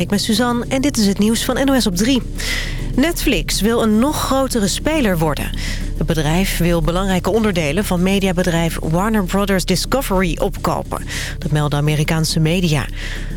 ik ben Suzanne en dit is het nieuws van NOS op 3. Netflix wil een nog grotere speler worden. Het bedrijf wil belangrijke onderdelen van mediabedrijf Warner Brothers Discovery opkopen. Dat melden Amerikaanse media.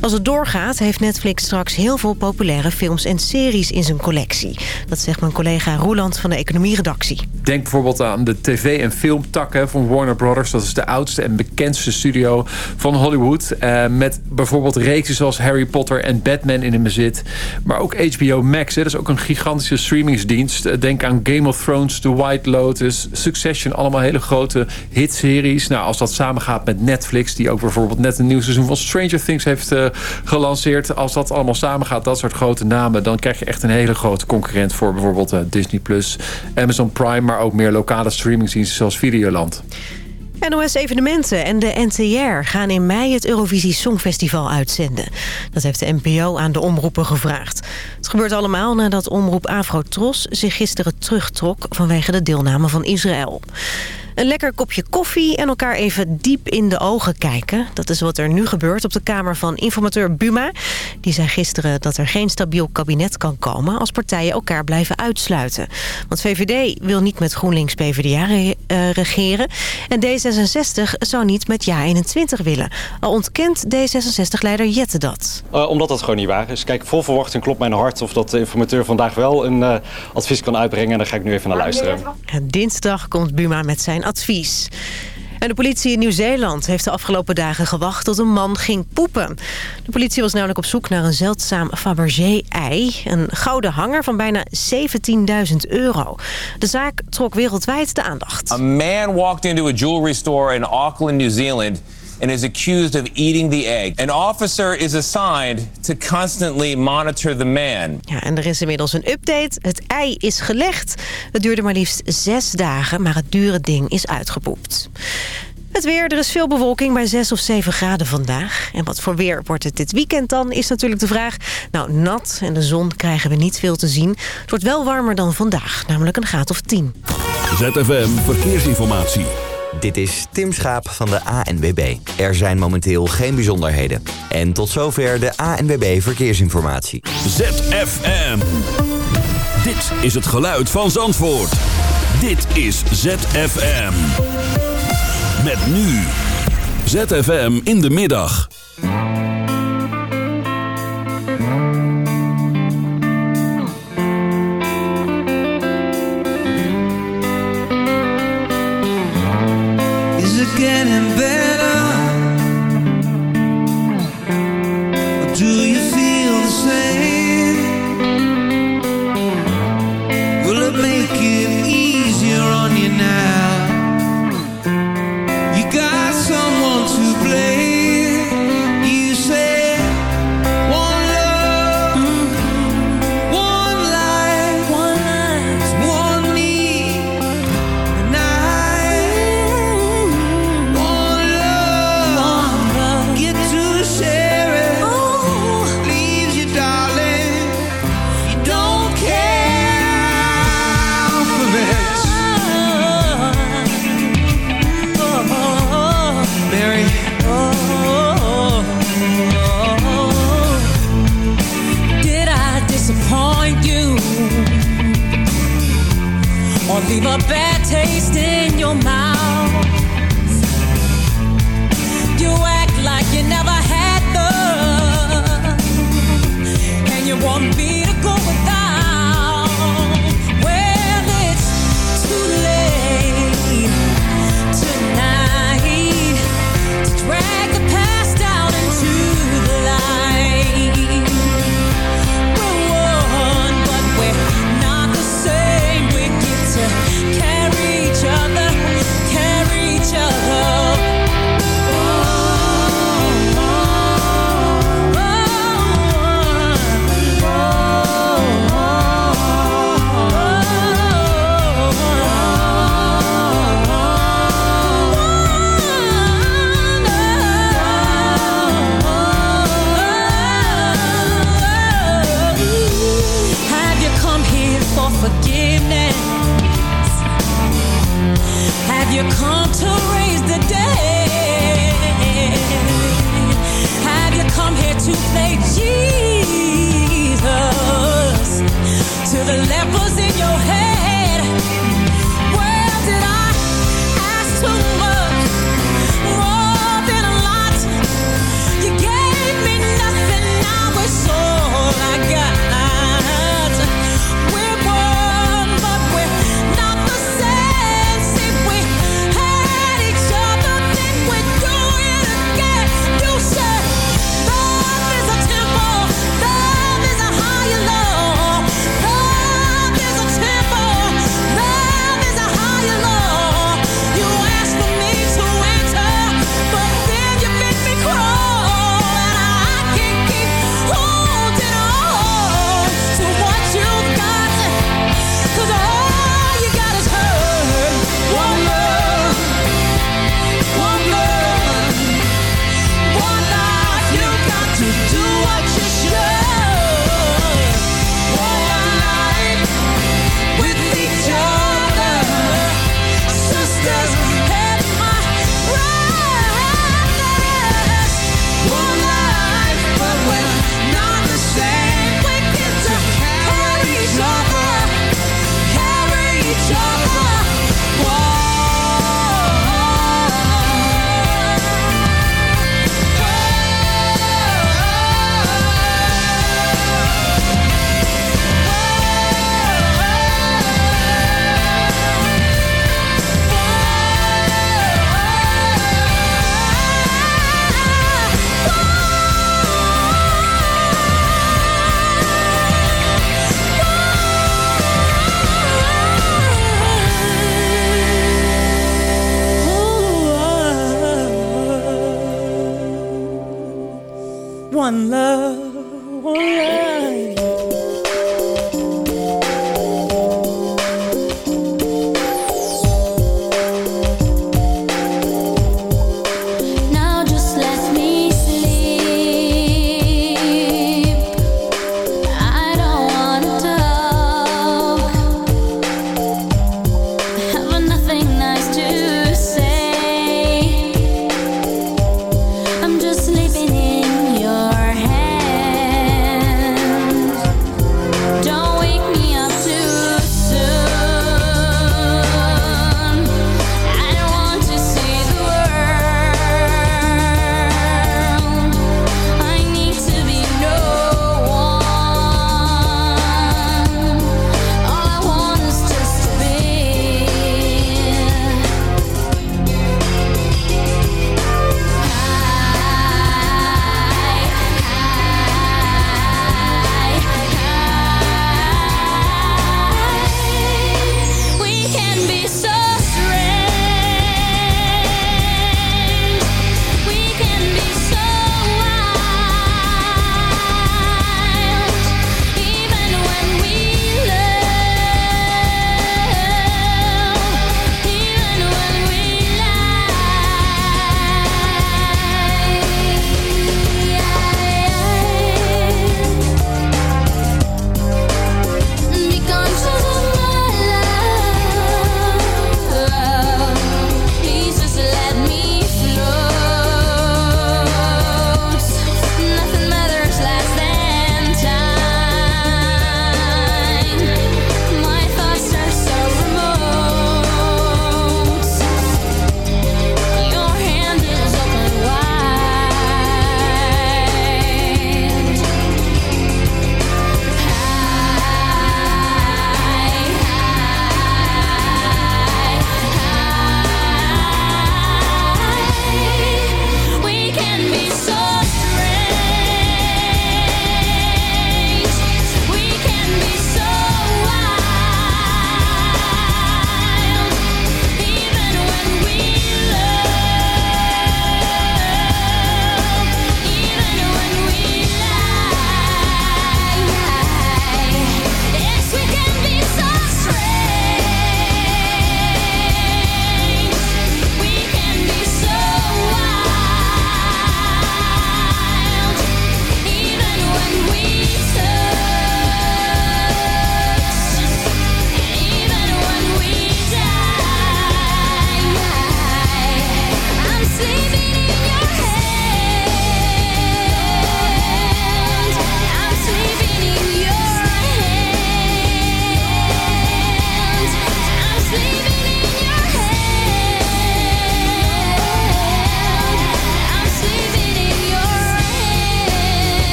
Als het doorgaat heeft Netflix straks heel veel populaire films en series in zijn collectie. Dat zegt mijn collega Roeland van de economieredactie. Denk bijvoorbeeld aan de tv- en filmtakken van Warner Brothers. Dat is de oudste en bekendste studio van Hollywood. Eh, met bijvoorbeeld reeksen zoals Harry Potter en Batman in hun bezit. Maar ook HBO Max, dat is ook een gigantische streamingsdienst. Eh, denk aan Game of Thrones, The White Lotus, Succession. Allemaal hele grote hitseries. Nou, als dat samengaat met Netflix... die ook bijvoorbeeld net een nieuw seizoen van Stranger Things heeft uh, gelanceerd. Als dat allemaal samengaat, dat soort grote namen... dan krijg je echt een hele grote concurrent voor bijvoorbeeld uh, Disney+, Amazon Prime... maar ook meer lokale streamingsdiensten zoals Videoland. NOS Evenementen en de NTR gaan in mei het Eurovisie Songfestival uitzenden. Dat heeft de NPO aan de omroepen gevraagd. Het gebeurt allemaal nadat omroep Afro-Tros zich gisteren terugtrok... vanwege de deelname van Israël. Een lekker kopje koffie en elkaar even diep in de ogen kijken. Dat is wat er nu gebeurt op de kamer van informateur Buma. Die zei gisteren dat er geen stabiel kabinet kan komen... als partijen elkaar blijven uitsluiten. Want VVD wil niet met GroenLinks PvdA re uh, regeren... en D66 zou niet met JA21 willen. Al ontkent D66-leider Jette dat. Uh, omdat dat gewoon niet waar is. Kijk, vol verwachting klopt mijn hart... of dat de informateur vandaag wel een uh, advies kan uitbrengen. En daar ga ik nu even naar luisteren. En dinsdag komt Buma met zijn advies. En de politie in Nieuw-Zeeland heeft de afgelopen dagen gewacht tot een man ging poepen. De politie was namelijk op zoek naar een zeldzaam Fabergé-ei. Een gouden hanger van bijna 17.000 euro. De zaak trok wereldwijd de aandacht. A man walked into a jewelry store in Auckland, New Zealand and is accused of eating the egg. An officer is assigned to constantly monitor the man. Ja, en er is inmiddels een update. Het ei is gelegd. Het duurde maar liefst zes dagen, maar het dure ding is uitgepoept. Het weer, er is veel bewolking bij 6 of 7 graden vandaag. En wat voor weer wordt het dit weekend dan, is natuurlijk de vraag. Nou, nat en de zon krijgen we niet veel te zien. Het wordt wel warmer dan vandaag, namelijk een graad of 10. ZFM Verkeersinformatie. Dit is Tim Schaap van de ANWB. Er zijn momenteel geen bijzonderheden. En tot zover de ANWB Verkeersinformatie. ZFM. Dit is het geluid van Zandvoort. Dit is ZFM. Met nu. ZFM in de middag. Getting better? Leave a bad taste in your mouth? You act like you never had love, and you want me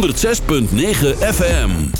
106.9 FM.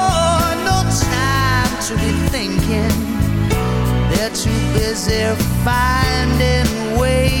busy finding ways,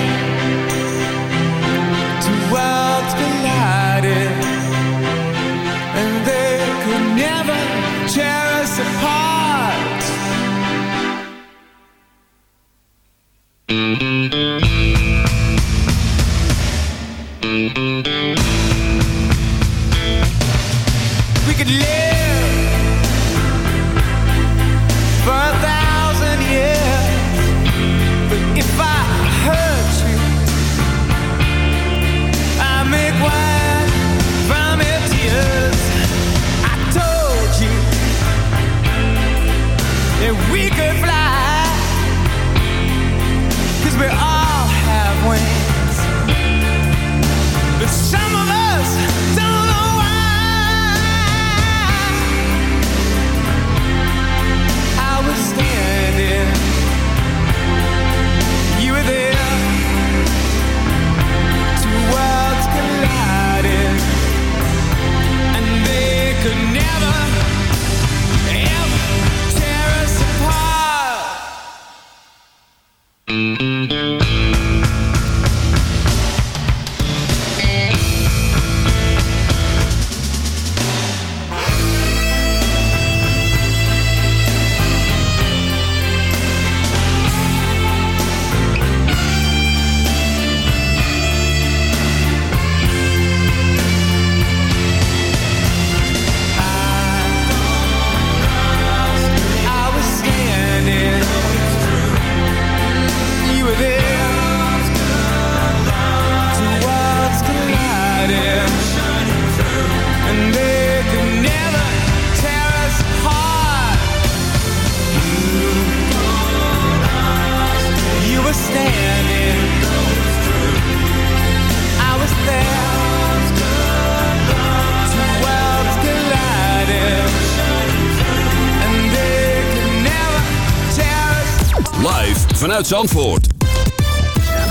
Zandvoort.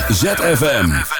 ZFM.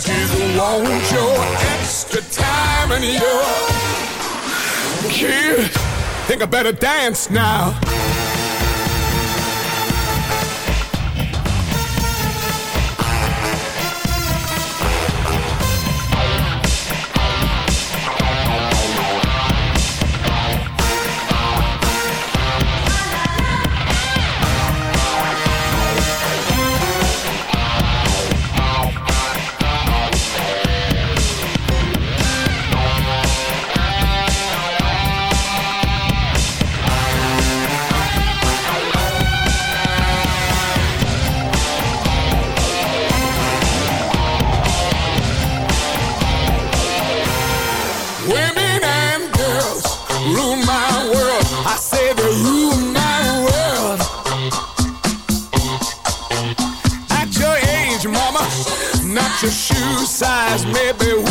But he's want your extra time and your kid. Think I better dance now. maybe we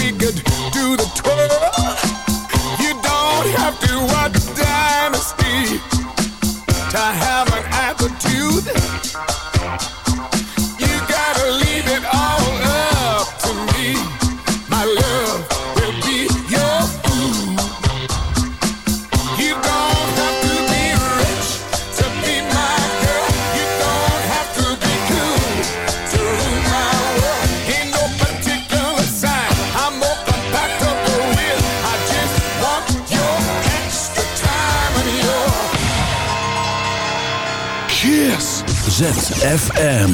ZFM.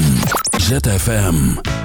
ZFM.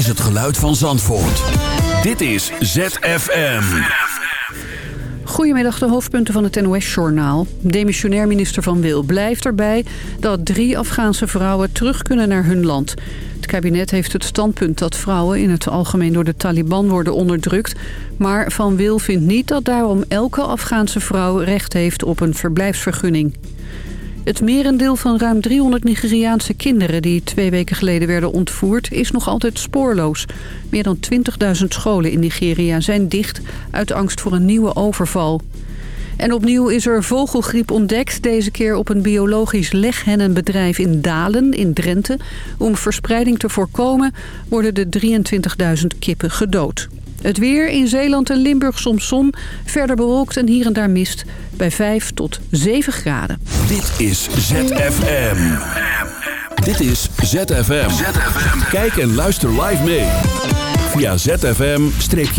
is het geluid van Zandvoort. Dit is ZFM. Goedemiddag, de hoofdpunten van het NOS-journaal. Demissionair minister Van Wil blijft erbij dat drie Afghaanse vrouwen terug kunnen naar hun land. Het kabinet heeft het standpunt dat vrouwen in het algemeen door de Taliban worden onderdrukt. Maar Van Wil vindt niet dat daarom elke Afghaanse vrouw recht heeft op een verblijfsvergunning. Het merendeel van ruim 300 Nigeriaanse kinderen die twee weken geleden werden ontvoerd is nog altijd spoorloos. Meer dan 20.000 scholen in Nigeria zijn dicht uit angst voor een nieuwe overval. En opnieuw is er vogelgriep ontdekt, deze keer op een biologisch leghennenbedrijf in Dalen in Drenthe. Om verspreiding te voorkomen worden de 23.000 kippen gedood. Het weer in Zeeland en Limburg soms zon, verder bewolkt en hier en daar mist bij 5 tot 7 graden. Dit is ZFM. Dit is ZFM. Kijk en luister live mee. Via zfm-live.nl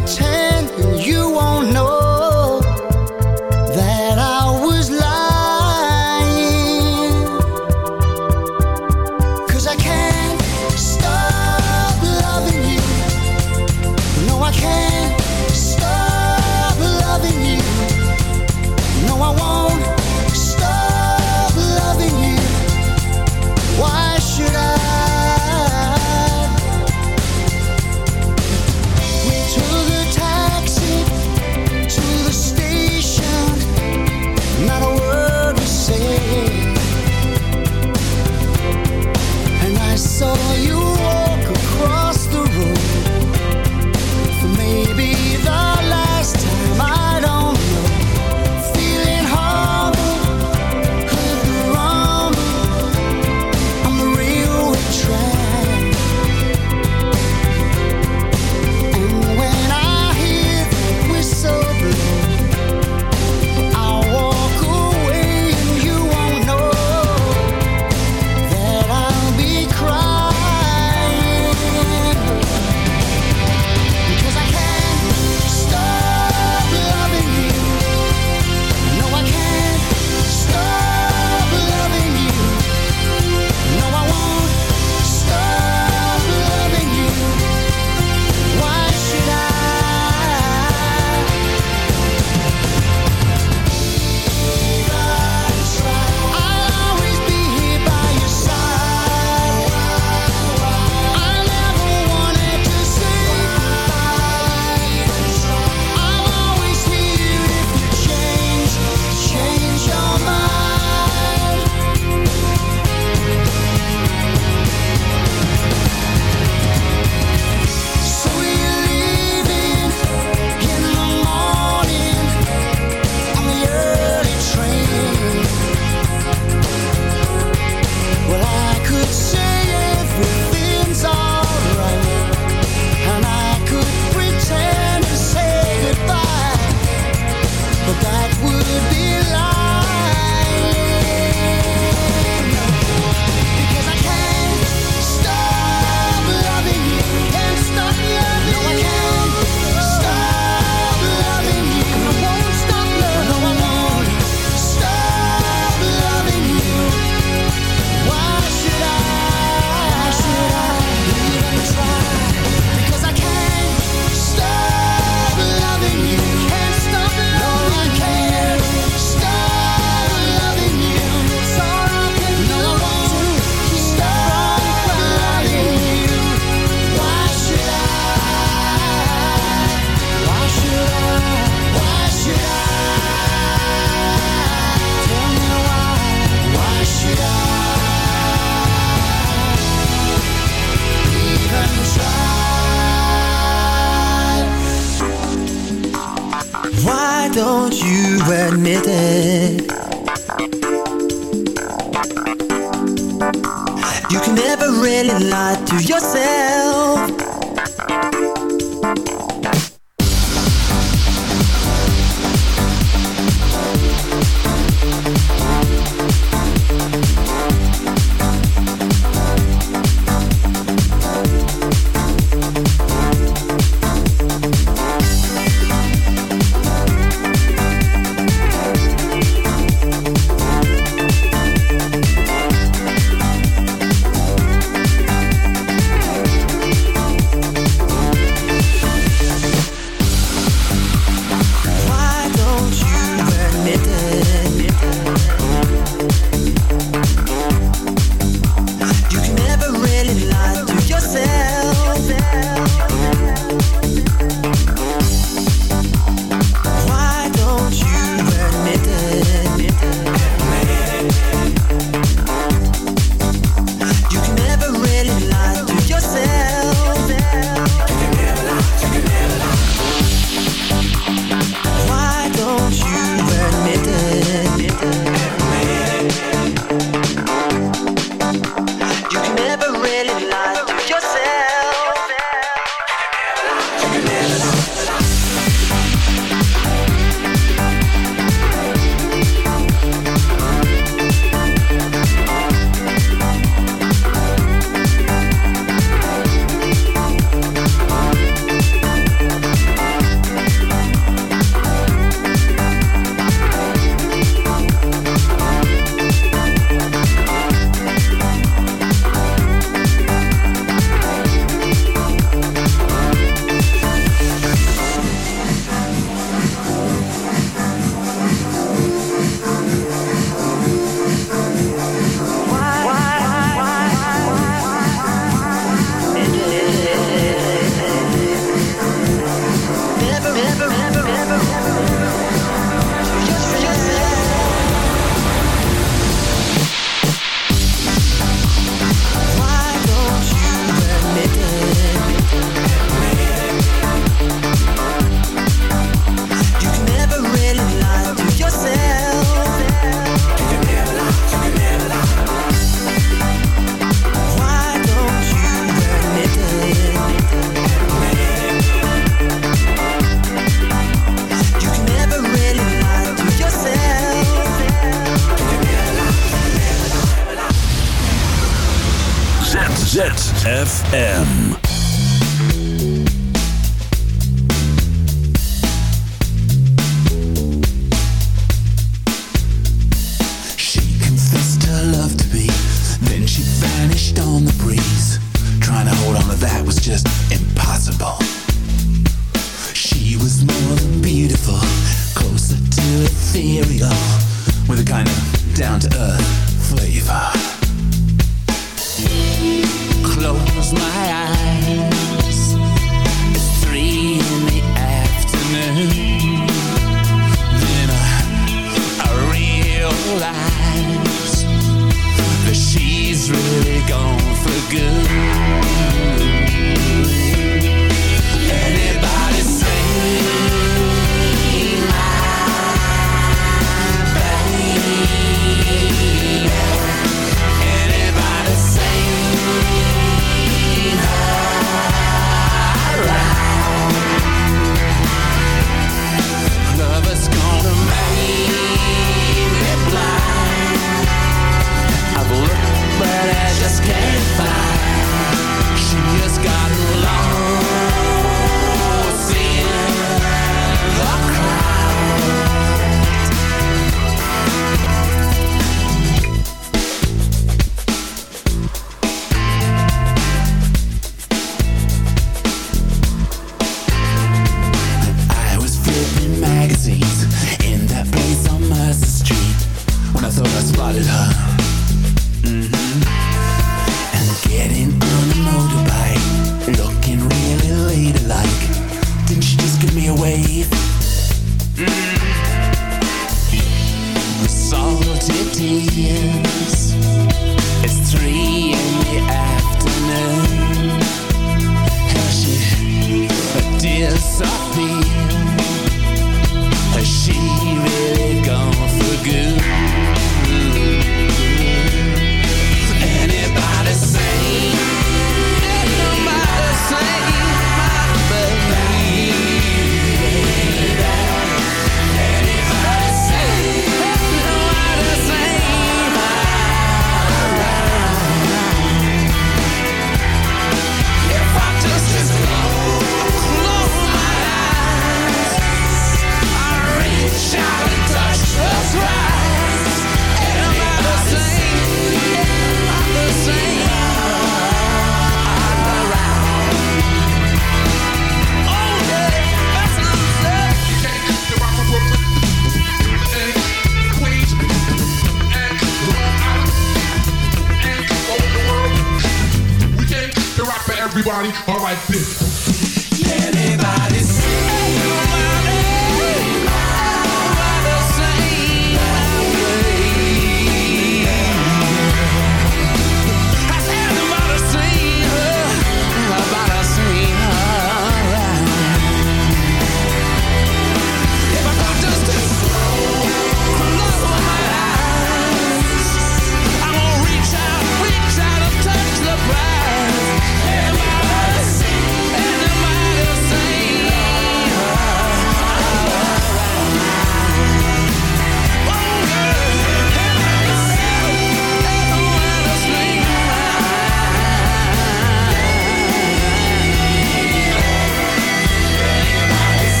pretend you are